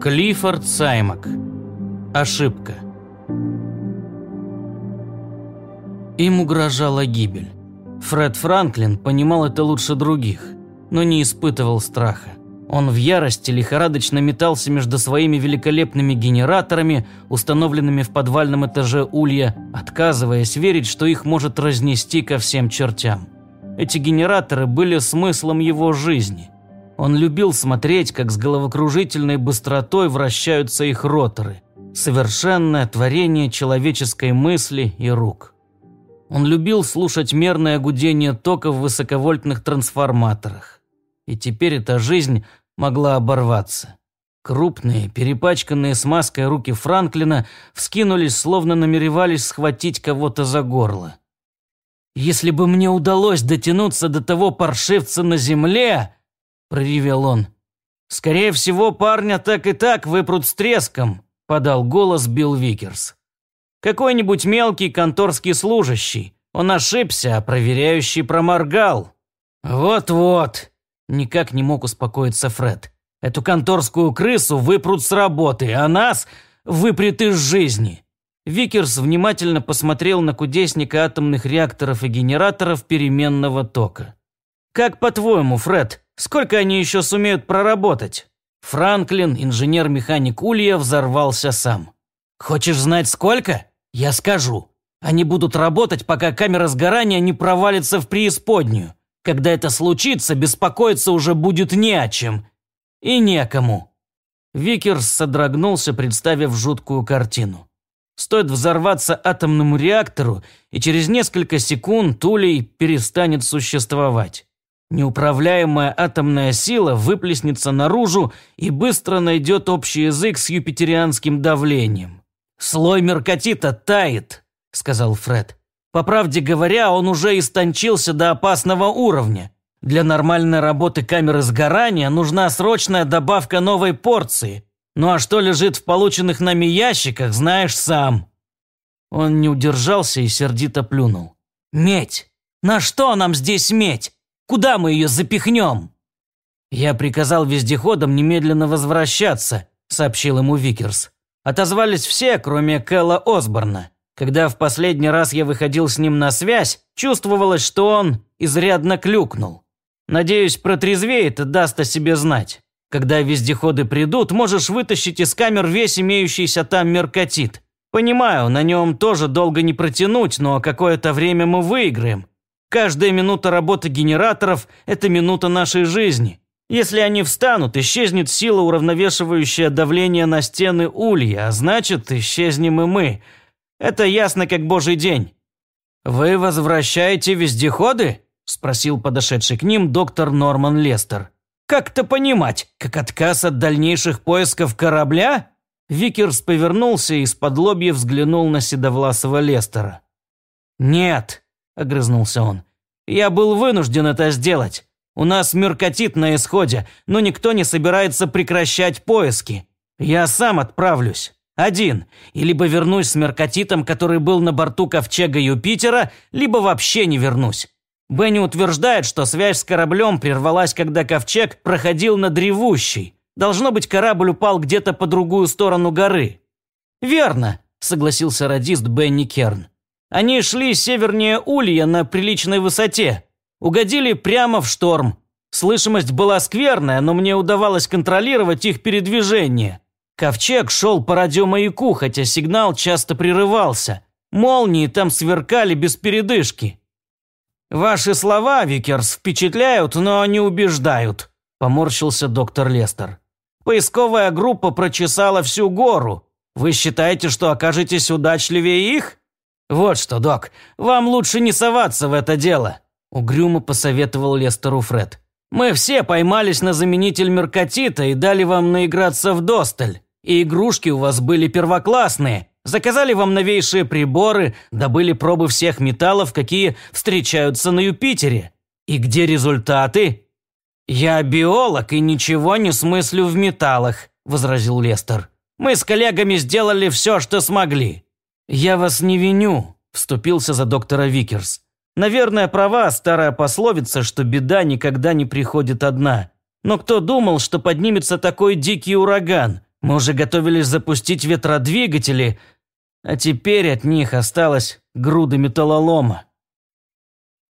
Клиффорд Саймак. Ошибка. Им угрожала гибель. Фред Франклин понимал это лучше других, но не испытывал страха. Он в ярости лихорадочно метался между своими великолепными генераторами, установленными в подвальном этаже улья, отказываясь верить, что их может разнести ко всем чертям. Эти генераторы были смыслом его жизни. Он любил смотреть, как с головокружительной быстротой вращаются их роторы. Совершенное творение человеческой мысли и рук. Он любил слушать мерное гудение тока в высоковольтных трансформаторах. И теперь эта жизнь могла оборваться. Крупные, перепачканные смазкой руки Франклина вскинулись, словно намеревались схватить кого-то за горло. «Если бы мне удалось дотянуться до того паршивца на земле!» – проревел он. «Скорее всего, парня так и так выпрут с треском», – подал голос Билл Викерс. «Какой-нибудь мелкий конторский служащий. Он ошибся, а проверяющий проморгал». «Вот-вот», Никак не мог успокоиться Фред. Эту конторскую крысу выпрут с работы, а нас выпрет из жизни. Викерс внимательно посмотрел на кудесника атомных реакторов и генераторов переменного тока. «Как по-твоему, Фред, сколько они еще сумеют проработать?» Франклин, инженер-механик Улья, взорвался сам. «Хочешь знать, сколько? Я скажу. Они будут работать, пока камера сгорания не провалится в преисподнюю. Когда это случится, беспокоиться уже будет не о чем. И некому. Викерс содрогнулся, представив жуткую картину. Стоит взорваться атомному реактору, и через несколько секунд Улей перестанет существовать. Неуправляемая атомная сила выплеснется наружу и быстро найдет общий язык с юпитерианским давлением. «Слой меркатита тает», — сказал Фред. По правде говоря, он уже истончился до опасного уровня. Для нормальной работы камеры сгорания нужна срочная добавка новой порции. Ну а что лежит в полученных нами ящиках, знаешь сам. Он не удержался и сердито плюнул. «Медь! На что нам здесь медь? Куда мы ее запихнем?» «Я приказал вездеходам немедленно возвращаться», — сообщил ему Викерс. Отозвались все, кроме Кэлла Осборна. Когда в последний раз я выходил с ним на связь, чувствовалось, что он изрядно клюкнул. Надеюсь, протрезвеет и даст о себе знать. Когда вездеходы придут, можешь вытащить из камер весь имеющийся там меркатит. Понимаю, на нем тоже долго не протянуть, но какое-то время мы выиграем. Каждая минута работы генераторов – это минута нашей жизни. Если они встанут, исчезнет сила, уравновешивающая давление на стены улья, а значит, исчезнем и мы – это ясно как божий день». «Вы возвращаете вездеходы?» – спросил подошедший к ним доктор Норман Лестер. «Как это понимать, как отказ от дальнейших поисков корабля?» Викерс повернулся и исподлобья взглянул на седовласого Лестера. «Нет», – огрызнулся он, – «я был вынужден это сделать. У нас меркатит на исходе, но никто не собирается прекращать поиски. Я сам отправлюсь». Один. И либо вернусь с меркатитом, который был на борту ковчега Юпитера, либо вообще не вернусь. Бенни утверждает, что связь с кораблем прервалась, когда ковчег проходил над ревущей. Должно быть, корабль упал где-то по другую сторону горы. «Верно», – согласился радист Бенни Керн. «Они шли севернее Улья на приличной высоте. Угодили прямо в шторм. Слышимость была скверная, но мне удавалось контролировать их передвижение. Ковчег шел по радиомаяку, хотя сигнал часто прерывался. Молнии там сверкали без передышки. «Ваши слова, Викерс, впечатляют, но не убеждают», – поморщился доктор Лестер. «Поисковая группа прочесала всю гору. Вы считаете, что окажетесь удачливее их? Вот что, док, вам лучше не соваться в это дело», – угрюмо посоветовал Лестеру Фред. «Мы все поймались на заменитель меркатита и дали вам наиграться вдосталь. И игрушки у вас были первоклассные. Заказали вам новейшие приборы, добыли пробы всех металлов, какие встречаются на Юпитере. И где результаты? Я биолог и ничего не смыслю в металлах, возразил Лестер. Мы с коллегами сделали все, что смогли. Я вас не виню, вступился за доктора Викерс. Наверное, права старая пословица, что беда никогда не приходит одна. Но кто думал, что поднимется такой дикий ураган? Мы уже готовились запустить ветродвигатели, а теперь от них осталась груда металлолома.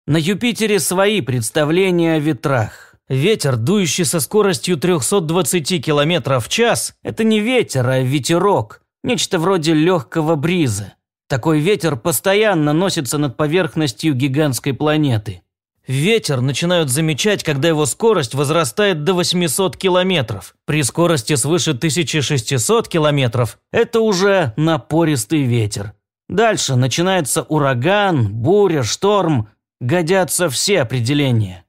На Юпитере свои представления о ветрах. Ветер, дующий со скоростью 320 км в час, это не ветер, а ветерок, нечто вроде легкого бриза. Такой ветер постоянно носится над поверхностью гигантской планеты. Ветер начинают замечать, когда его скорость возрастает до 800 километров. При скорости свыше 1600 километров это уже напористый ветер. Дальше начинается ураган, буря, шторм. Годятся все определения.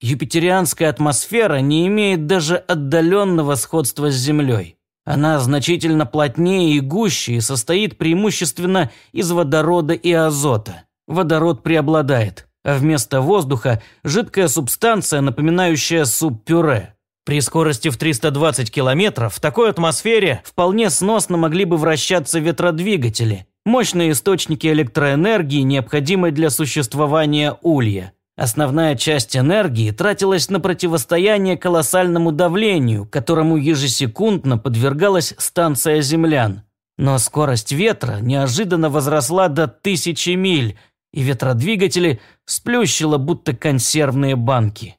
Юпитерианская атмосфера не имеет даже отдаленного сходства с Землей. Она значительно плотнее и гуще и состоит преимущественно из водорода и азота. Водород преобладает а вместо воздуха – жидкая субстанция, напоминающая суп-пюре. При скорости в 320 км в такой атмосфере вполне сносно могли бы вращаться ветродвигатели, мощные источники электроэнергии, необходимые для существования улья. Основная часть энергии тратилась на противостояние колоссальному давлению, которому ежесекундно подвергалась станция землян. Но скорость ветра неожиданно возросла до тысячи миль – и ветродвигатели сплющило, будто консервные банки.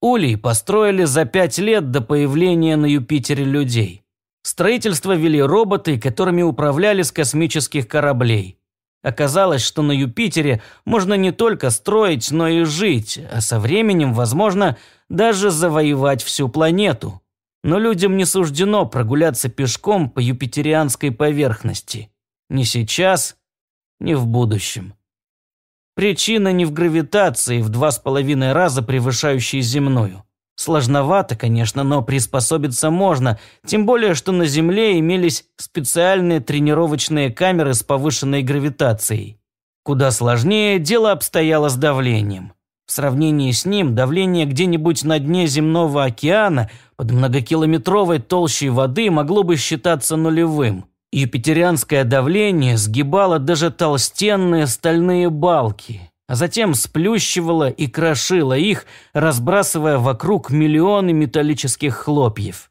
Улей построили за пять лет до появления на Юпитере людей. Строительство вели роботы, которыми управляли с космических кораблей. Оказалось, что на Юпитере можно не только строить, но и жить, а со временем, возможно, даже завоевать всю планету. Но людям не суждено прогуляться пешком по юпитерианской поверхности. Не сейчас, ни в будущем. Причина не в гравитации, в два с половиной раза превышающей земную. Сложновато, конечно, но приспособиться можно, тем более, что на Земле имелись специальные тренировочные камеры с повышенной гравитацией. Куда сложнее дело обстояло с давлением. В сравнении с ним давление где-нибудь на дне земного океана под многокилометровой толщей воды могло бы считаться нулевым. Юпитерианское давление сгибало даже толстенные стальные балки, а затем сплющивало и крошило их, разбрасывая вокруг миллионы металлических хлопьев.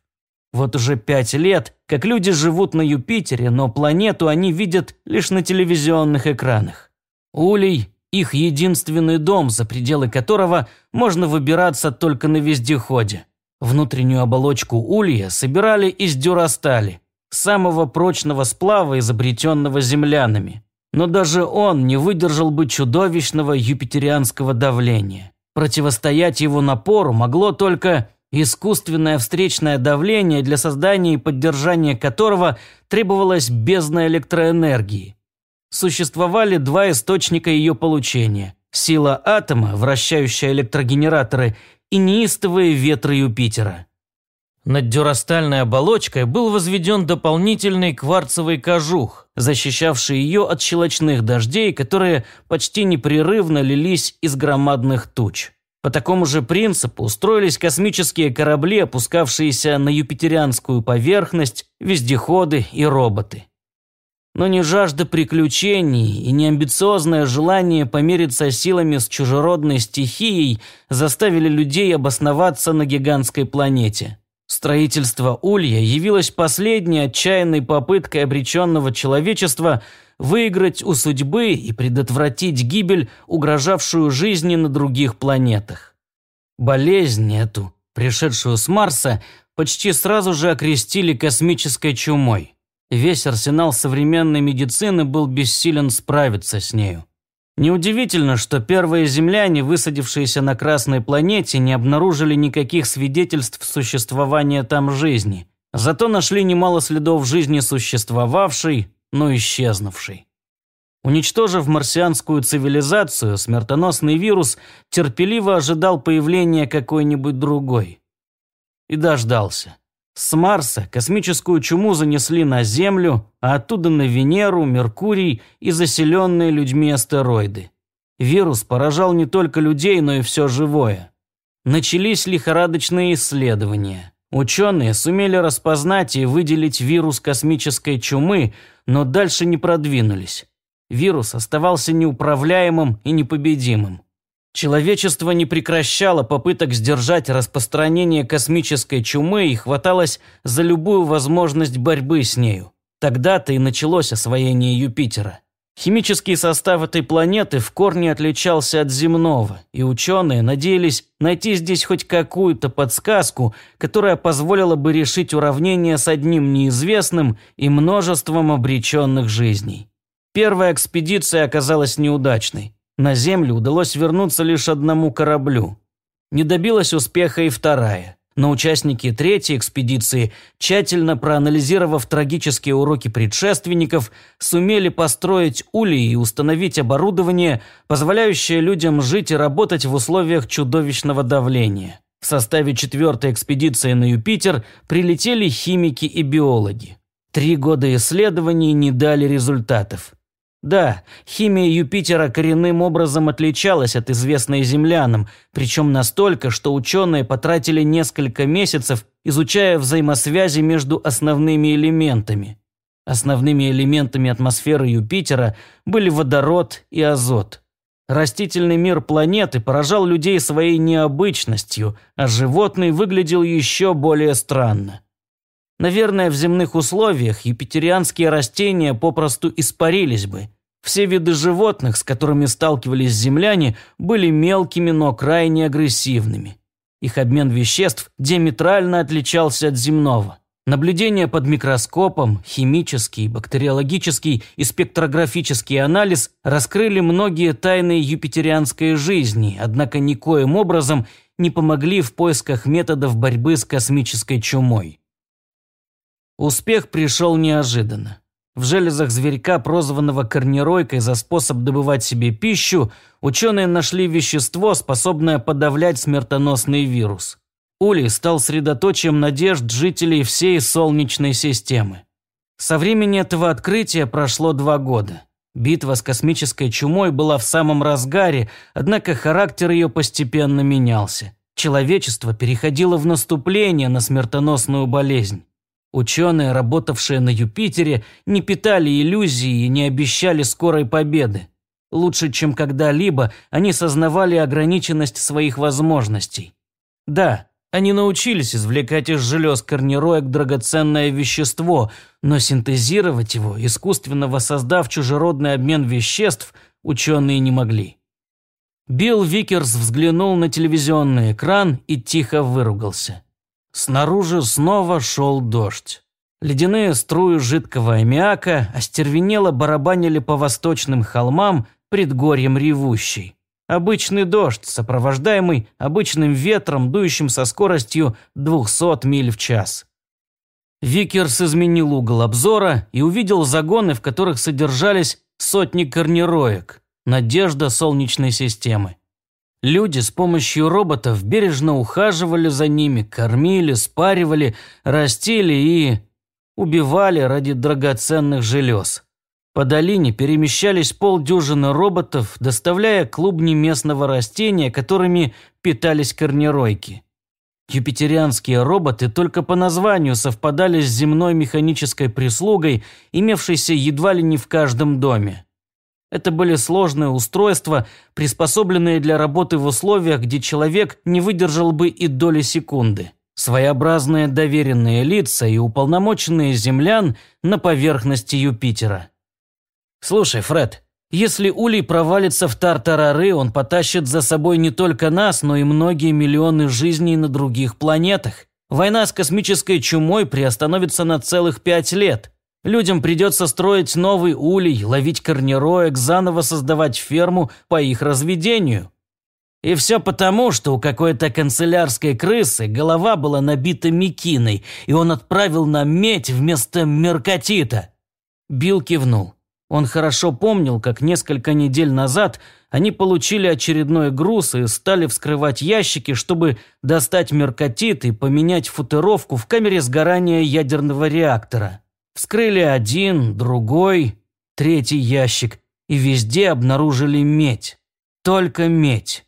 Вот уже пять лет, как люди живут на Юпитере, но планету они видят лишь на телевизионных экранах. Улей – их единственный дом, за пределы которого можно выбираться только на вездеходе. Внутреннюю оболочку улья собирали из дюрастали – самого прочного сплава, изобретенного землянами. Но даже он не выдержал бы чудовищного юпитерианского давления. Противостоять его напору могло только искусственное встречное давление, для создания и поддержания которого требовалась бездна электроэнергии. Существовали два источника ее получения – сила атома, вращающая электрогенераторы, и неистовые ветры Юпитера. Над дюрастальной оболочкой был возведен дополнительный кварцевый кожух, защищавший ее от щелочных дождей, которые почти непрерывно лились из громадных туч. По такому же принципу устроились космические корабли, опускавшиеся на юпитерианскую поверхность, вездеходы и роботы. Но не жажда приключений и не амбициозное желание помериться силами с чужеродной стихией заставили людей обосноваться на гигантской планете. Строительство Улья явилось последней отчаянной попыткой обреченного человечества выиграть у судьбы и предотвратить гибель, угрожавшую жизни на других планетах. Болезнь эту, пришедшую с Марса, почти сразу же окрестили космической чумой. Весь арсенал современной медицины был бессилен справиться с нею. Неудивительно, что первые земляне, высадившиеся на Красной планете, не обнаружили никаких свидетельств существования там жизни. Зато нашли немало следов жизни существовавшей, но исчезнувшей. Уничтожив марсианскую цивилизацию, смертоносный вирус терпеливо ожидал появления какой-нибудь другой. И дождался. С Марса космическую чуму занесли на Землю, а оттуда на Венеру, Меркурий и заселенные людьми астероиды. Вирус поражал не только людей, но и все живое. Начались лихорадочные исследования. Ученые сумели распознать и выделить вирус космической чумы, но дальше не продвинулись. Вирус оставался неуправляемым и непобедимым. Человечество не прекращало попыток сдержать распространение космической чумы и хваталось за любую возможность борьбы с нею. Тогда-то и началось освоение Юпитера. Химический состав этой планеты в корне отличался от земного, и ученые надеялись найти здесь хоть какую-то подсказку, которая позволила бы решить уравнение с одним неизвестным и множеством обреченных жизней. Первая экспедиция оказалась неудачной. На Землю удалось вернуться лишь одному кораблю. Не добилась успеха и вторая но участники третьей экспедиции, тщательно проанализировав трагические уроки предшественников, сумели построить улей и установить оборудование, позволяющее людям жить и работать в условиях чудовищного давления. В составе четвертой экспедиции на Юпитер прилетели химики и биологи. Три года исследований не дали результатов. Да, химия Юпитера коренным образом отличалась от известной землянам, причем настолько, что ученые потратили несколько месяцев, изучая взаимосвязи между основными элементами. Основными элементами атмосферы Юпитера были водород и азот. Растительный мир планеты поражал людей своей необычностью, а животный выглядел еще более странно. Наверное, в земных условиях юпитерианские растения попросту испарились бы – все виды животных, с которыми сталкивались земляне, были мелкими, но крайне агрессивными. Их обмен веществ диаметрально отличался от земного. Наблюдение под микроскопом, химический, бактериологический и спектрографический анализ раскрыли многие тайны юпитерианской жизни, однако никоим образом не помогли в поисках методов борьбы с космической чумой. Успех пришел неожиданно. В железах зверька, прозванного корниройкой за способ добывать себе пищу, ученые нашли вещество, способное подавлять смертоносный вирус. Улей стал средоточием надежд жителей всей Солнечной системы. Со времени этого открытия прошло два года. Битва с космической чумой была в самом разгаре, однако характер ее постепенно менялся. Человечество переходило в наступление на смертоносную болезнь. Ученые, работавшие на Юпитере, не питали иллюзий и не обещали скорой победы. Лучше, чем когда-либо, они сознавали ограниченность своих возможностей. Да, они научились извлекать из желез корнероек драгоценное вещество, но синтезировать его, искусственно воссоздав чужеродный обмен веществ, ученые не могли. Билл Викерс взглянул на телевизионный экран и тихо выругался. Снаружи снова шел дождь. Ледяные струи жидкого аммиака остервенело барабанили по восточным холмам предгорьем ревущей. Обычный дождь, сопровождаемый обычным ветром, дующим со скоростью 200 миль в час. Викерс изменил угол обзора и увидел загоны, в которых содержались сотни корнероек. Надежда Солнечной системы. Люди с помощью роботов бережно ухаживали за ними, кормили, спаривали, растили и... убивали ради драгоценных желез. По долине перемещались полдюжины роботов, доставляя клубни местного растения, которыми питались корнеройки. Юпитерианские роботы только по названию совпадали с земной механической прислугой, имевшейся едва ли не в каждом доме. Это были сложные устройства, приспособленные для работы в условиях, где человек не выдержал бы и доли секунды. Своеобразные доверенные лица и уполномоченные землян на поверхности Юпитера. «Слушай, Фред, если Улей провалится в Тартарары, он потащит за собой не только нас, но и многие миллионы жизней на других планетах. Война с космической чумой приостановится на целых пять лет. Людям придется строить новый улей, ловить корнероек, заново создавать ферму по их разведению. И все потому, что у какой-то канцелярской крысы голова была набита мекиной, и он отправил нам медь вместо меркатита. Билл кивнул. Он хорошо помнил, как несколько недель назад они получили очередной груз и стали вскрывать ящики, чтобы достать меркатит и поменять футеровку в камере сгорания ядерного реактора. Вскрыли один, другой, третий ящик и везде обнаружили медь. Только медь.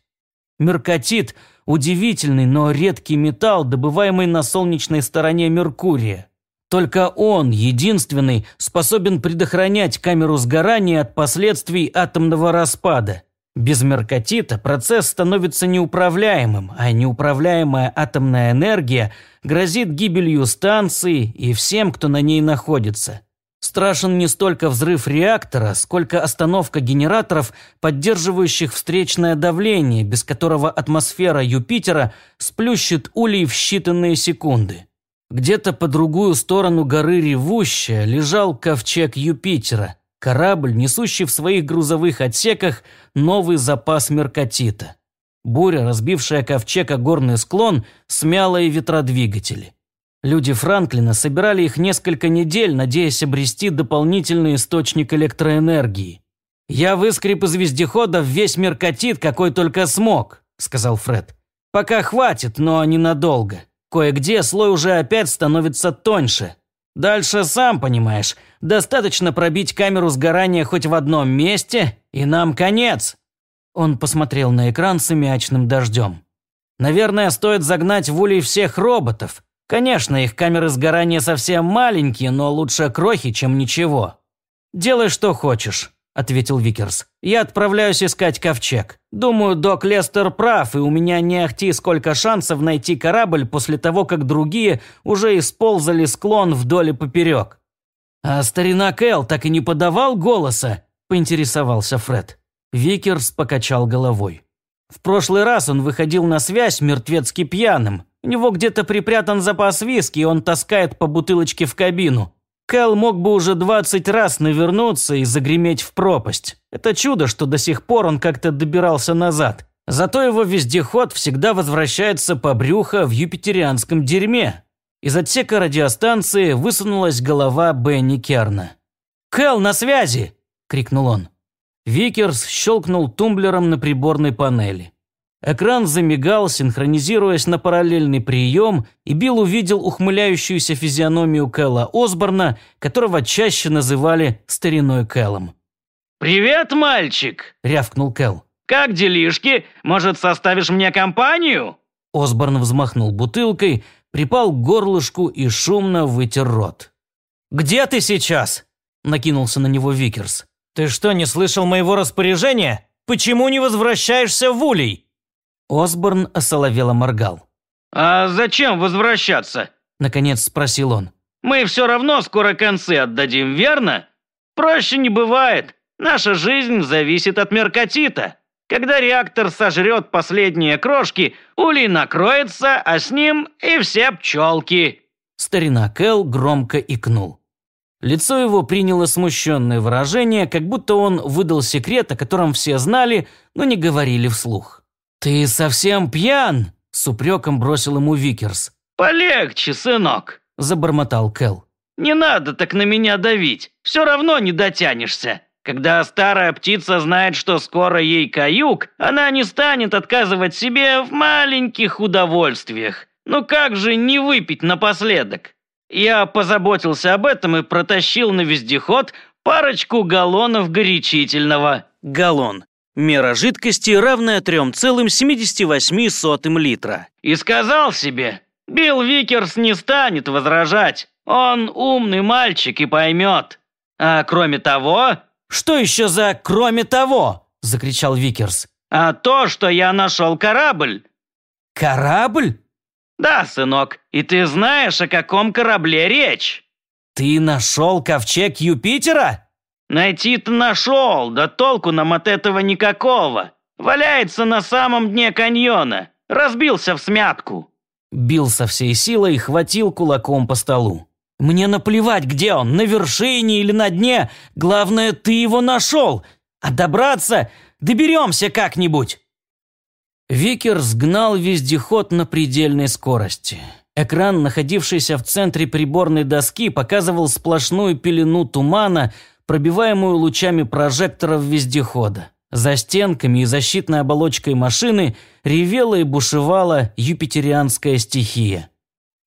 Меркатит – удивительный, но редкий металл, добываемый на солнечной стороне Меркурия. Только он, единственный, способен предохранять камеру сгорания от последствий атомного распада. Без меркатита процесс становится неуправляемым, а неуправляемая атомная энергия грозит гибелью станции и всем, кто на ней находится. Страшен не столько взрыв реактора, сколько остановка генераторов, поддерживающих встречное давление, без которого атмосфера Юпитера сплющит улей в считанные секунды. Где-то по другую сторону горы Ревущая лежал ковчег Юпитера, корабль, несущий в своих грузовых отсеках новый запас меркатита. Буря, разбившая ковчег о горный склон, смяла и ветродвигатели. Люди Франклина собирали их несколько недель, надеясь обрести дополнительный источник электроэнергии. «Я выскреб из вездехода весь меркатит, какой только смог», – сказал Фред. «Пока хватит, но ненадолго. Кое-где слой уже опять становится тоньше. Дальше, сам понимаешь, достаточно пробить камеру сгорания хоть в одном месте, и нам конец». Он посмотрел на экран с аммиачным дождем. «Наверное, стоит загнать в улей всех роботов. Конечно, их камеры сгорания совсем маленькие, но лучше крохи, чем ничего. Делай, что хочешь», – ответил Викерс. «Я отправляюсь искать ковчег. Думаю, док Лестер прав, и у меня не ахти сколько шансов найти корабль после того, как другие уже исползали склон вдоль и поперек». «А старина Кэл так и не подавал голоса?» – поинтересовался Фред. Викерс покачал головой. В прошлый раз он выходил на связь мертвецки пьяным. У него где-то припрятан запас виски, и он таскает по бутылочке в кабину. Кэл мог бы уже 20 раз навернуться и загреметь в пропасть. Это чудо, что до сих пор он как-то добирался назад. Зато его вездеход всегда возвращается по брюхо в юпитерианском дерьме. Из отсека радиостанции высунулась голова Бенни Керна. «Кэл, на связи!» – крикнул он. Викерс щелкнул тумблером на приборной панели. Экран замигал, синхронизируясь на параллельный прием, и Билл увидел ухмыляющуюся физиономию Кэла Осборна, которого чаще называли «стариной Кэлом». «Привет, мальчик!» – рявкнул Кэл. «Как делишки? Может, составишь мне компанию?» Осборн взмахнул бутылкой, припал к горлышку и шумно вытер рот. «Где ты сейчас?» – накинулся на него Викерс. «Ты что, не слышал моего распоряжения? Почему не возвращаешься в Улей?» Осборн осоловело моргал. «А зачем возвращаться?» – наконец спросил он. «Мы все равно скоро концы отдадим, верно? Проще не бывает. Наша жизнь зависит от меркатита. Когда реактор сожрет последние крошки, улей накроется, а с ним и все пчелки». Старина Кэл громко икнул. Лицо его приняло смущенное выражение, как будто он выдал секрет, о котором все знали, но не говорили вслух. «Ты совсем пьян?» – с упреком бросил ему Викерс. «Полегче, сынок», – забормотал Кэл. «Не надо так на меня давить, все равно не дотянешься. Когда старая птица знает, что скоро ей каюк, она не станет отказывать себе в маленьких удовольствиях. Ну как же не выпить напоследок? Я позаботился об этом и протащил на вездеход парочку галлонов горячительного. Галлон Мера жидкости равная 3,78 литра. И сказал себе, Билл Викерс не станет возражать. Он умный мальчик и поймет. А кроме того... «Что еще за «кроме того»?» – закричал Викерс. «А то, что я нашел корабль». «Корабль?» «Да, сынок, и ты знаешь, о каком корабле речь?» «Ты нашел ковчег Юпитера?» Найти-то нашел, да толку нам от этого никакого. Валяется на самом дне каньона, разбился в смятку». Бил со всей силой и хватил кулаком по столу. «Мне наплевать, где он, на вершине или на дне. Главное, ты его нашел. А добраться доберемся как-нибудь». Викер сгнал вездеход на предельной скорости. Экран, находившийся в центре приборной доски, показывал сплошную пелену тумана, пробиваемую лучами прожекторов вездехода. За стенками и защитной оболочкой машины ревела и бушевала юпитерианская стихия.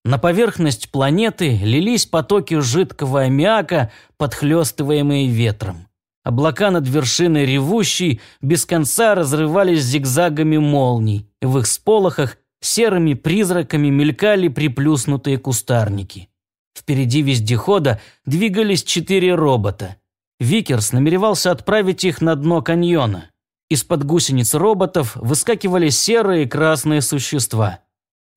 На поверхность планеты лились потоки жидкого аммиака, подхлестываемые ветром. Облака над вершиной ревущей без конца разрывались зигзагами молний, и в их сполохах серыми призраками мелькали приплюснутые кустарники. Впереди вездехода двигались четыре робота – Викерс намеревался отправить их на дно каньона. Из-под гусениц роботов выскакивали серые и красные существа.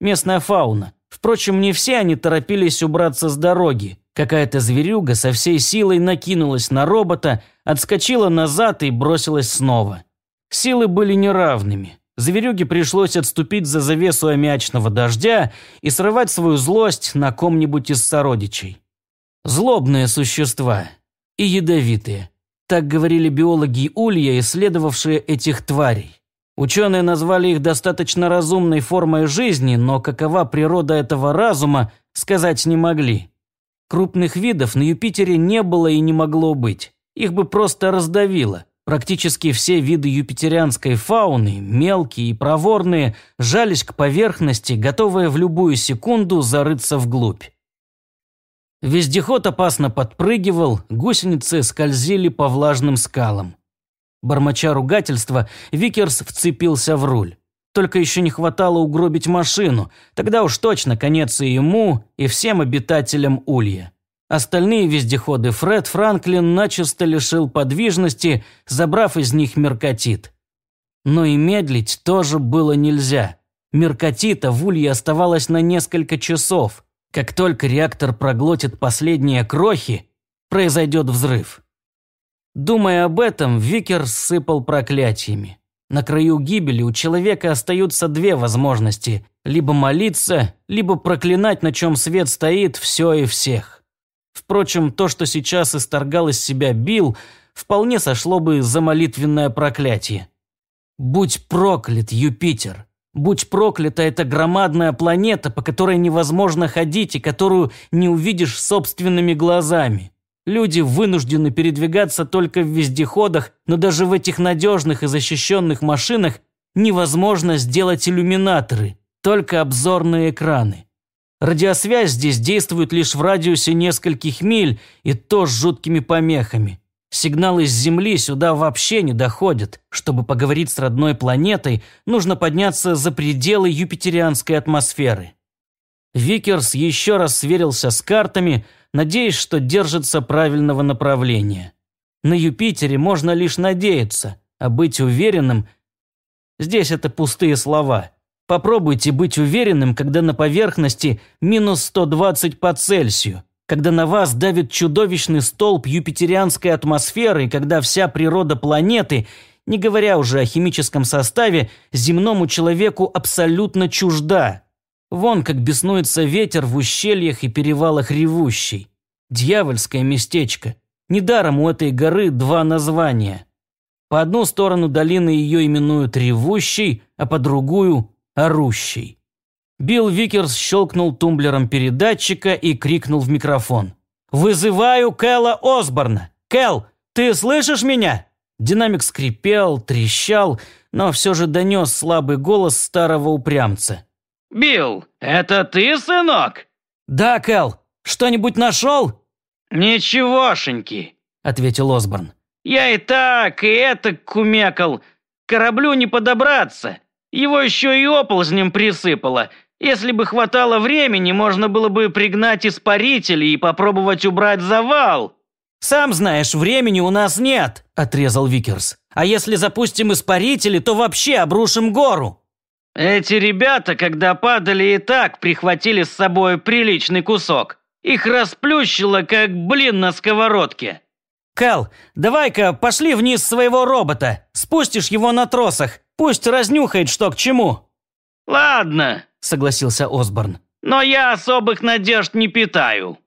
Местная фауна. Впрочем, не все они торопились убраться с дороги. Какая-то зверюга со всей силой накинулась на робота, отскочила назад и бросилась снова. Силы были неравными. Зверюге пришлось отступить за завесу аммиачного дождя и срывать свою злость на ком-нибудь из сородичей. Злобные существа. И ядовитые. Так говорили биологи Улья, исследовавшие этих тварей. Ученые назвали их достаточно разумной формой жизни, но какова природа этого разума, сказать не могли. Крупных видов на Юпитере не было и не могло быть. Их бы просто раздавило. Практически все виды юпитерианской фауны, мелкие и проворные, жались к поверхности, готовые в любую секунду зарыться вглубь. Вездеход опасно подпрыгивал, гусеницы скользили по влажным скалам. Бормоча ругательства, Викерс вцепился в руль. Только еще не хватало угробить машину, тогда уж точно конец и ему, и всем обитателям Улья. Остальные вездеходы Фред Франклин начисто лишил подвижности, забрав из них меркатит. Но и медлить тоже было нельзя. Меркатита в улье оставалось на несколько часов. Как только реактор проглотит последние крохи, произойдет взрыв. Думая об этом, Викер сыпал проклятиями. На краю гибели у человека остаются две возможности – либо молиться, либо проклинать, на чем свет стоит, все и всех. Впрочем, то, что сейчас исторгал из себя Билл, вполне сошло бы за молитвенное проклятие. «Будь проклят, Юпитер! Будь проклята эта громадная планета, по которой невозможно ходить и которую не увидишь собственными глазами!» Люди вынуждены передвигаться только в вездеходах, но даже в этих надежных и защищенных машинах невозможно сделать иллюминаторы, только обзорные экраны. Радиосвязь здесь действует лишь в радиусе нескольких миль, и то с жуткими помехами. Сигналы с Земли сюда вообще не доходят. Чтобы поговорить с родной планетой, нужно подняться за пределы юпитерианской атмосферы. Викерс еще раз сверился с картами, надеясь, что держится правильного направления. На Юпитере можно лишь надеяться, а быть уверенным – здесь это пустые слова – Попробуйте быть уверенным, когда на поверхности минус 120 по Цельсию, когда на вас давит чудовищный столб юпитерианской атмосферы и когда вся природа планеты, не говоря уже о химическом составе, земному человеку абсолютно чужда. Вон как беснуется ветер в ущельях и перевалах Ревущей. Дьявольское местечко. Недаром у этой горы два названия. По одну сторону долины ее именуют Ревущей, а по другую Орущей. Билл Викерс щелкнул тумблером передатчика и крикнул в микрофон. «Вызываю Кэла Осборна! Кэл, ты слышишь меня?» Динамик скрипел, трещал, но все же донес слабый голос старого упрямца. «Билл, это ты, сынок?» «Да, Кэл. Что-нибудь нашел?» «Ничегошеньки», — ответил Осборн. «Я и так, и этак кумекал. Кораблю не подобраться. Его еще и оползнем присыпало. Если бы хватало времени, можно было бы пригнать испарители и попробовать убрать завал». «Сам знаешь, времени у нас нет», – отрезал Викерс. «А если запустим испарители, то вообще обрушим гору». «Эти ребята, когда падали и так, прихватили с собой приличный кусок. Их расплющило, как блин на сковородке». «Кэл, давай-ка пошли вниз своего робота. Спустишь его на тросах. Пусть разнюхает, что к чему». «Ладно», – согласился Осборн. «Но я особых надежд не питаю».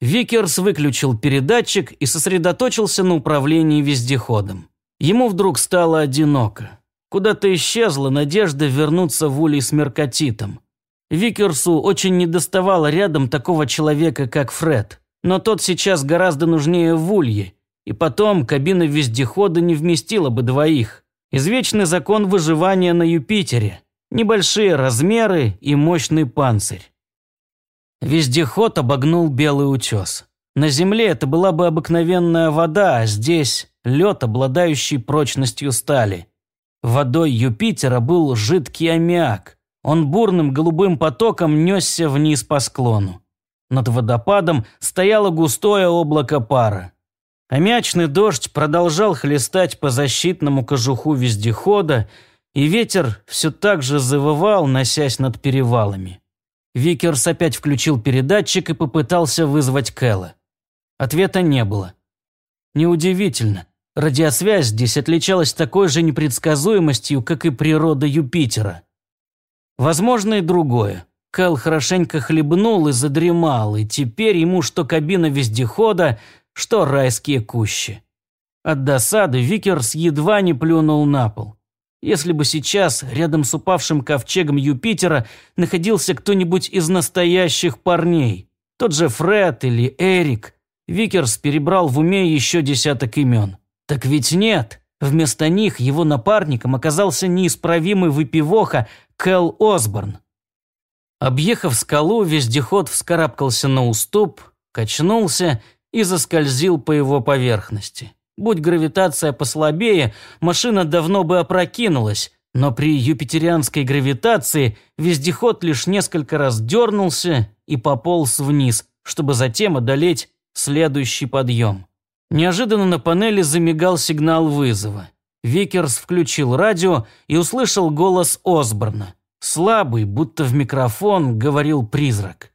Викерс выключил передатчик и сосредоточился на управлении вездеходом. Ему вдруг стало одиноко. Куда-то исчезла надежда вернуться в улей с меркатитом. Викерсу очень недоставало рядом такого человека, как Фред. Но тот сейчас гораздо нужнее в улье. И потом кабина вездехода не вместила бы двоих. Извечный закон выживания на Юпитере. Небольшие размеры и мощный панцирь. Вездеход обогнул белый утес. На Земле это была бы обыкновенная вода, а здесь лед, обладающий прочностью стали. Водой Юпитера был жидкий аммиак. Он бурным голубым потоком несся вниз по склону. Над водопадом стояло густое облако пара. Аммиачный дождь продолжал хлестать по защитному кожуху вездехода, и ветер все так же завывал, носясь над перевалами. Викерс опять включил передатчик и попытался вызвать Кэла. Ответа не было. Неудивительно. Радиосвязь здесь отличалась такой же непредсказуемостью, как и природа Юпитера. Возможно и другое. Кэл хорошенько хлебнул и задремал, и теперь ему что кабина вездехода, что райские кущи. От досады Викерс едва не плюнул на пол. Если бы сейчас рядом с упавшим ковчегом Юпитера находился кто-нибудь из настоящих парней, тот же Фред или Эрик, Викерс перебрал в уме еще десяток имен. Так ведь нет. Вместо них его напарником оказался неисправимый выпивоха Кэл Осборн. Объехав скалу, вездеход вскарабкался на уступ, качнулся и заскользил по его поверхности. Будь гравитация послабее, машина давно бы опрокинулась, но при юпитерианской гравитации вездеход лишь несколько раз дернулся и пополз вниз, чтобы затем одолеть следующий подъем. Неожиданно на панели замигал сигнал вызова. Викерс включил радио и услышал голос Осборна. Слабый, будто в микрофон, говорил призрак.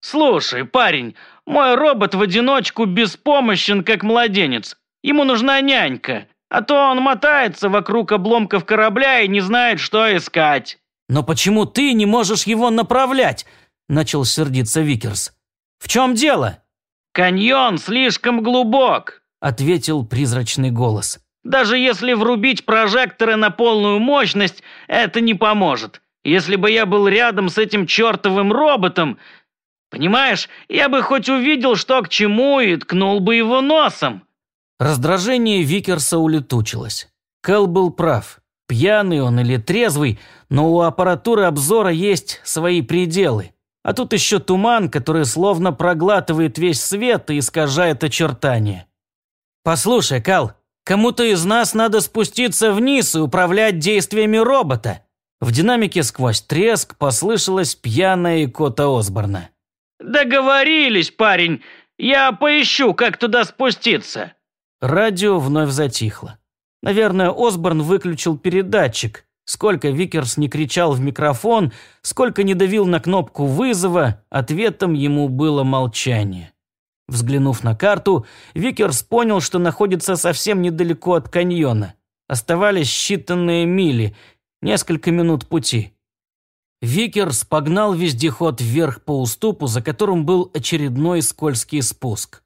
«Слушай, парень, мой робот в одиночку беспомощен, как младенец. Ему нужна нянька, а то он мотается вокруг обломков корабля и не знает, что искать». «Но почему ты не можешь его направлять?» – начал сердиться Викерс. «В чем дело?» «Каньон слишком глубок», – ответил призрачный голос. «Даже если врубить прожекторы на полную мощность, это не поможет. Если бы я был рядом с этим чертовым роботом, понимаешь, я бы хоть увидел, что к чему, и ткнул бы его носом». Раздражение Викерса улетучилось. Кэл был прав. Пьяный он или трезвый, но у аппаратуры обзора есть свои пределы. А тут еще туман, который словно проглатывает весь свет и искажает очертания. «Послушай, Кал, кому-то из нас надо спуститься вниз и управлять действиями робота». В динамике сквозь треск послышалась пьяная икота Осборна. «Договорились, парень. Я поищу, как туда спуститься». Радио вновь затихло. Наверное, Осборн выключил передатчик. Сколько Викерс не кричал в микрофон, сколько не давил на кнопку вызова, ответом ему было молчание. Взглянув на карту, Викерс понял, что находится совсем недалеко от каньона. Оставались считанные мили, несколько минут пути. Викерс погнал вездеход вверх по уступу, за которым был очередной скользкий спуск.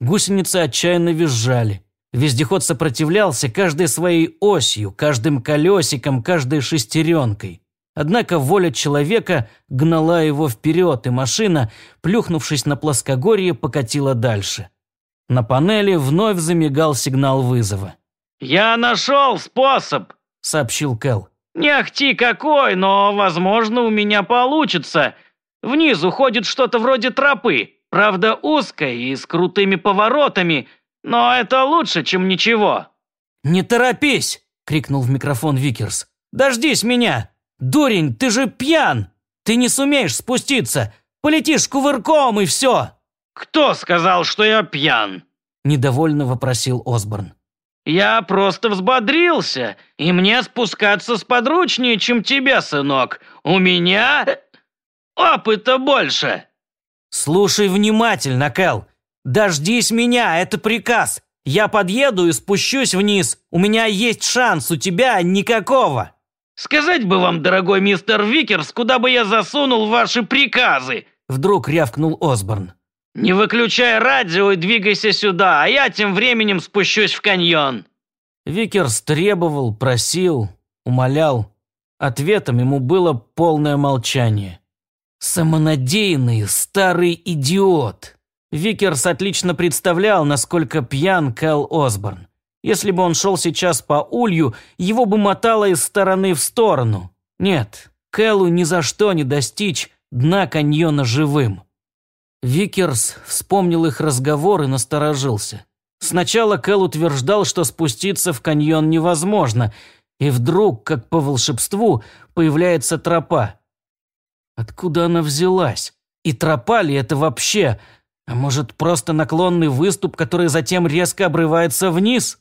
Гусеницы отчаянно визжали. Вездеход сопротивлялся каждой своей осью, каждым колесиком, каждой шестеренкой. Однако воля человека гнала его вперед, и машина, плюхнувшись на плоскогорье, покатила дальше. На панели вновь замигал сигнал вызова. «Я нашел способ», — сообщил Кэл. «Не ахти какой, но, возможно, у меня получится. Вниз уходит что-то вроде тропы. Правда, узкая и с крутыми поворотами, но это лучше, чем ничего». «Не торопись!» – крикнул в микрофон Викерс. «Дождись меня! Дурень, ты же пьян! Ты не сумеешь спуститься! Полетишь кувырком и все!» «Кто сказал, что я пьян?» – недовольно вопросил Осборн. «Я просто взбодрился, и мне спускаться сподручнее, чем тебе, сынок. У меня опыта больше». «Слушай внимательно, Кэл. Дождись меня, это приказ. Я подъеду и спущусь вниз. У меня есть шанс, у тебя никакого». «Сказать бы вам, дорогой мистер Викерс, куда бы я засунул ваши приказы?» Вдруг рявкнул Осборн. «Не выключай радио и двигайся сюда, а я тем временем спущусь в каньон». Викерс требовал, просил, умолял. Ответом ему было полное молчание. Самонадеянный старый идиот. Викерс отлично представлял, насколько пьян Кэл Осборн. Если бы он шел сейчас по улью, его бы мотало из стороны в сторону. Нет, Кэлу ни за что не достичь дна каньона живым. Викерс вспомнил их разговор и насторожился. Сначала Кэл утверждал, что спуститься в каньон невозможно, и вдруг, как по волшебству, появляется тропа. Откуда она взялась? И тропа ли это вообще? А может, просто наклонный выступ, который затем резко обрывается вниз?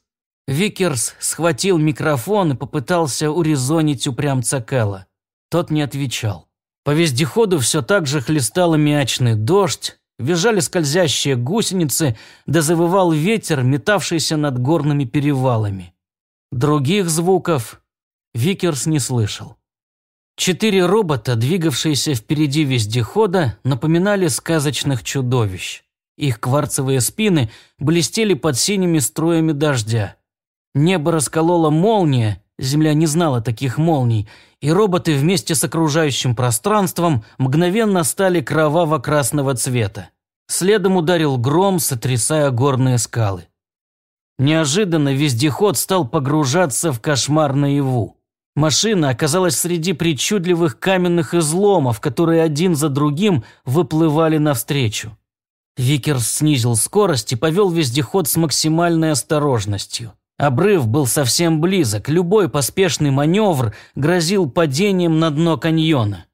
Викерс схватил микрофон и попытался урезонить упрямца Кэла. Тот не отвечал. По вездеходу все так же хлестал аммиачный дождь, визжали скользящие гусеницы, да завывал ветер, метавшийся над горными перевалами. Других звуков Викерс не слышал. Четыре робота, двигавшиеся впереди вездехода, напоминали сказочных чудовищ. Их кварцевые спины блестели под синими струями дождя. Небо расколола молния, Земля не знала таких молний, и роботы вместе с окружающим пространством мгновенно стали кроваво-красного цвета. Следом ударил гром, сотрясая горные скалы. Неожиданно вездеход стал погружаться в кошмар наяву. Машина оказалась среди причудливых каменных изломов, которые один за другим выплывали навстречу. Викерс снизил скорость и повел вездеход с максимальной осторожностью. Обрыв был совсем близок, любой поспешный маневр грозил падением на дно каньона.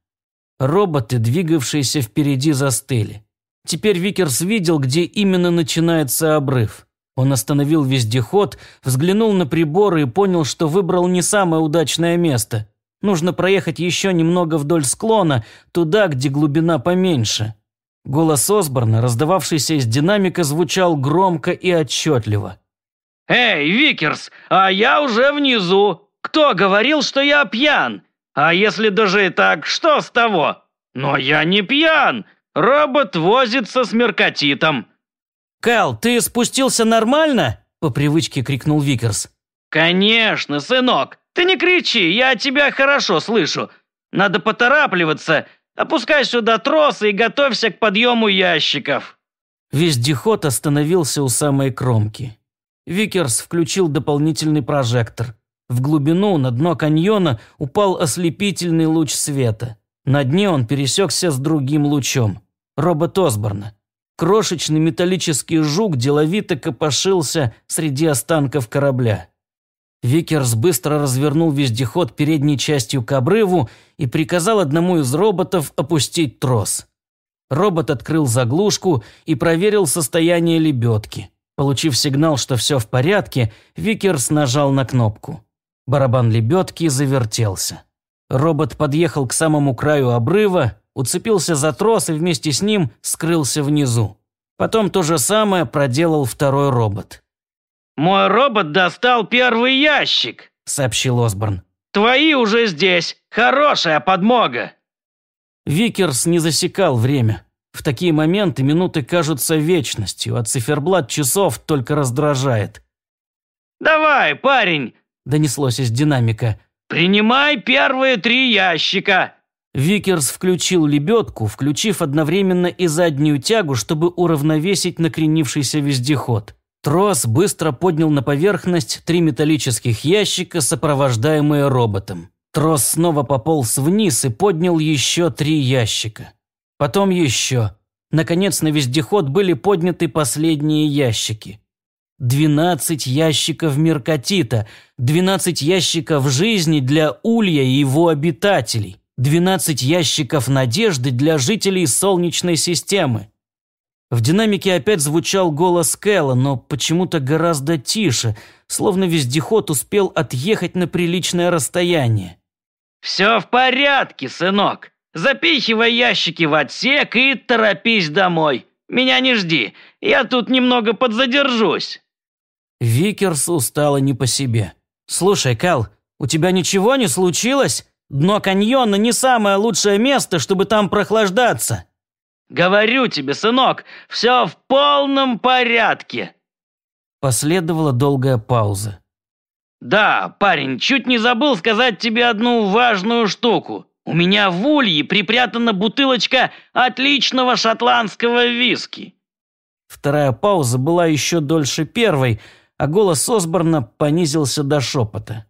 Роботы, двигавшиеся впереди, застыли. Теперь Викерс видел, где именно начинается обрыв. Он остановил вездеход, взглянул на приборы и понял, что выбрал не самое удачное место. Нужно проехать еще немного вдоль склона, туда, где глубина поменьше. Голос Осборна, раздававшийся из динамика, звучал громко и отчетливо. «Эй, Викерс, а я уже внизу. Кто говорил, что я пьян? А если даже и так, что с того? Но я не пьян. Робот возится с меркатитом. «Кэл, ты спустился нормально?» – по привычке крикнул Викерс. «Конечно, сынок. Ты не кричи, я тебя хорошо слышу. Надо поторапливаться. Опускай сюда тросы и готовься к подъему ящиков». Вездеход остановился у самой кромки. Викерс включил дополнительный прожектор. В глубину, на дно каньона, упал ослепительный луч света. На дне он пересекся с другим лучом. Робот Осборна. Крошечный металлический жук деловито копошился среди останков корабля. Викерс быстро развернул вездеход передней частью к обрыву и приказал одному из роботов опустить трос. Робот открыл заглушку и проверил состояние лебедки. Получив сигнал, что все в порядке, Викерс нажал на кнопку. Барабан лебедки завертелся. Робот подъехал к самому краю обрыва, уцепился за трос и вместе с ним скрылся внизу. Потом то же самое проделал второй робот. «Мой робот достал первый ящик», — сообщил Осборн. «Твои уже здесь. Хорошая подмога». Викерс не засекал время. В такие моменты минуты кажутся вечностью, а циферблат часов только раздражает. «Давай, парень!» – донеслось из динамика. «Принимай первые три ящика!» Викерс включил лебедку, включив одновременно и заднюю тягу, чтобы уравновесить накренившийся вездеход. Трос быстро поднял на поверхность три металлических ящика, сопровождаемые роботом. Трос снова пополз вниз и поднял еще три ящика. Потом еще. Наконец на вездеход были подняты последние ящики. Двенадцать ящиков меркатита, двенадцать ящиков жизни для Улья и его обитателей. 12 ящиков надежды для жителей Солнечной системы. В динамике опять звучал голос Кэла, но почему-то гораздо тише, словно вездеход успел отъехать на приличное расстояние. «Все в порядке, сынок. Запихивай ящики в отсек и торопись домой. Меня не жди, я тут немного подзадержусь». Викерсу стало не по себе. «Слушай, Кэл, у тебя ничего не случилось?» Дно каньона не самое лучшее место, чтобы там прохлаждаться. Говорю тебе, сынок, все в полном порядке. Последовала долгая пауза. Да, парень, чуть не забыл сказать тебе одну важную штуку. У меня в улье припрятана бутылочка отличного шотландского виски. Вторая пауза была еще дольше первой, а голос Осборна понизился до шепота.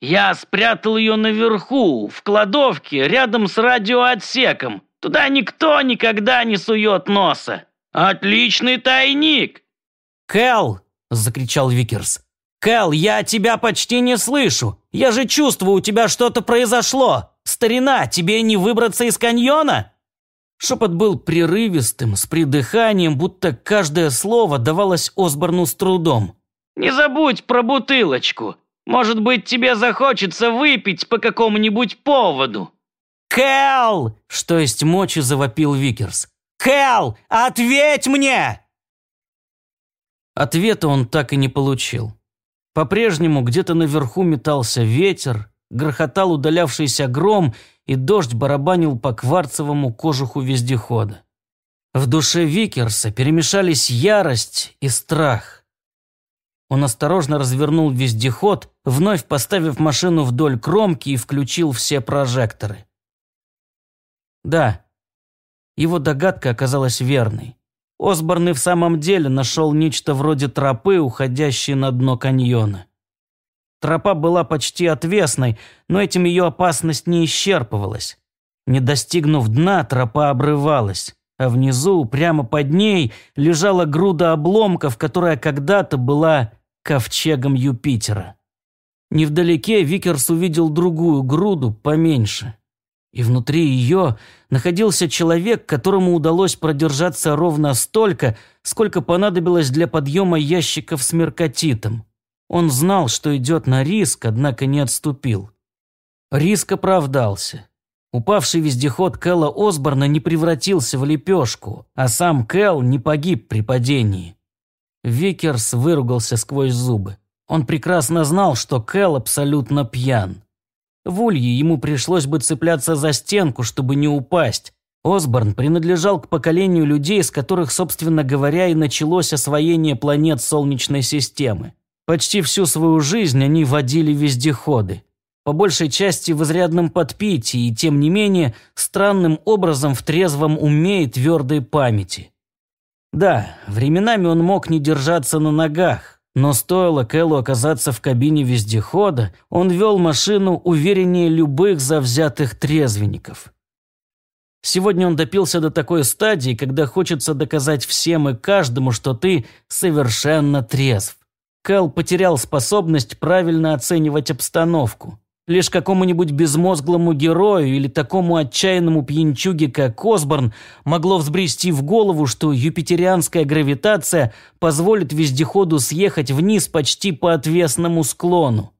Я спрятал ее наверху, в кладовке, рядом с радиоотсеком. Туда никто никогда не сует носа. Отличный тайник!» «Кэл!» – закричал Викерс. «Кэл, я тебя почти не слышу. Я же чувствую, у тебя что-то произошло. Старина, тебе не выбраться из каньона?» Шепот был прерывистым, с придыханием, будто каждое слово давалось Осборну с трудом. «Не забудь про бутылочку. Может быть, тебе захочется выпить по какому-нибудь поводу». «Кэл!» – что есть мочи, завопил Викерс. «Кэл, ответь мне!» Ответа он так и не получил. По-прежнему где-то наверху метался ветер, грохотал удалявшийся гром, и дождь барабанил по кварцевому кожуху вездехода. В душе Викерса перемешались ярость и страх. Он осторожно развернул вездеход, вновь поставив машину вдоль кромки и включил все прожекторы. Да, его догадка оказалась верной. Осборн и в самом деле нашел нечто вроде тропы, уходящей на дно каньона. Тропа была почти отвесной, но этим ее опасность не исчерпывалась. Не достигнув дна, тропа обрывалась, а внизу, прямо под ней, лежала груда обломков, которая когда-то была ковчегом Юпитера. Невдалеке Викерс увидел другую груду, поменьше. И внутри ее находился человек, которому удалось продержаться ровно столько, сколько понадобилось для подъема ящиков с меркатитом. Он знал, что идет на риск, однако не отступил. Риск оправдался. Упавший вездеход Кэла Осборна не превратился в лепешку, а сам Кэл не погиб при падении. Викерс выругался сквозь зубы. Он прекрасно знал, что Кэл абсолютно пьян. В улье ему пришлось бы цепляться за стенку, чтобы не упасть. Осборн принадлежал к поколению людей, с которых, собственно говоря, и началось освоение планет Солнечной системы. Почти всю свою жизнь они водили вездеходы. По большей части в изрядном подпитии и, тем не менее, странным образом в трезвом уме и твердой памяти. Да, временами он мог не держаться на ногах, но стоило Кэллу оказаться в кабине вездехода, он вел машину увереннее любых завзятых трезвенников. Сегодня он допился до такой стадии, когда хочется доказать всем и каждому, что ты совершенно трезв. Кэл потерял способность правильно оценивать обстановку. Лишь какому-нибудь безмозглому герою или такому отчаянному пьянчуге, как Осборн, могло взбрести в голову, что юпитерианская гравитация позволит вездеходу съехать вниз почти по отвесному склону.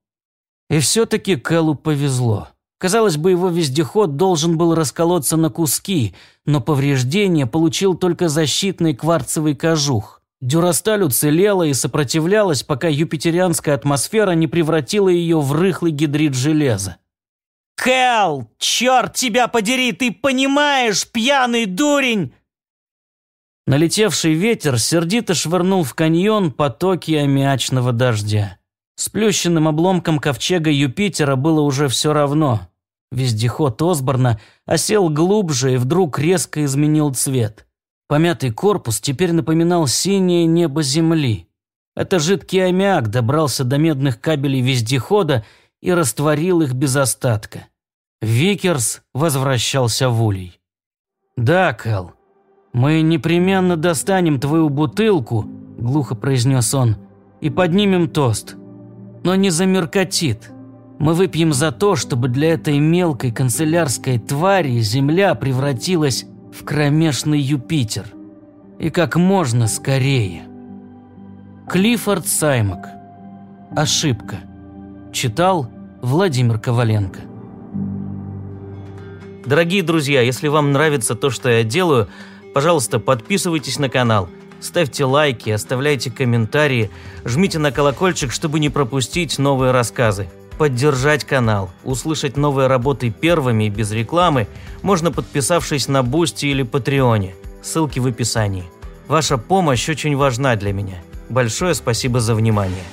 И все-таки Кэлу повезло. Казалось бы, его вездеход должен был расколоться на куски, но повреждение получил только защитный кварцевый кожух. Дюрасталь уцелела и сопротивлялась, пока юпитерианская атмосфера не превратила ее в рыхлый гидрид железа. «Кэл, черт тебя подери, ты понимаешь, пьяный дурень!» Налетевший ветер сердито швырнул в каньон потоки аммиачного дождя. Сплющенным обломкам ковчега Юпитера было уже все равно. Вездеход Осборна осел глубже и вдруг резко изменил цвет. Помятый корпус теперь напоминал синее небо Земли. Это жидкий аммиак добрался до медных кабелей вездехода и растворил их без остатка. Викерс возвращался в улей. «Да, Кэл, мы непременно достанем твою бутылку», – глухо произнес он, – «и поднимем тост. Но не за меркатит. Мы выпьем за то, чтобы для этой мелкой канцелярской твари земля превратилась в кромешный Юпитер. И как можно скорее. Клиффорд Саймак. Ошибка. Читал Владимир Коваленко. Дорогие друзья, если вам нравится то, что я делаю, пожалуйста, подписывайтесь на канал, ставьте лайки, оставляйте комментарии, жмите на колокольчик, чтобы не пропустить новые рассказы поддержать канал, услышать новые работы первыми и без рекламы, можно подписавшись на Boosty или Патреоне. Ссылки в описании. Ваша помощь очень важна для меня. Большое спасибо за внимание.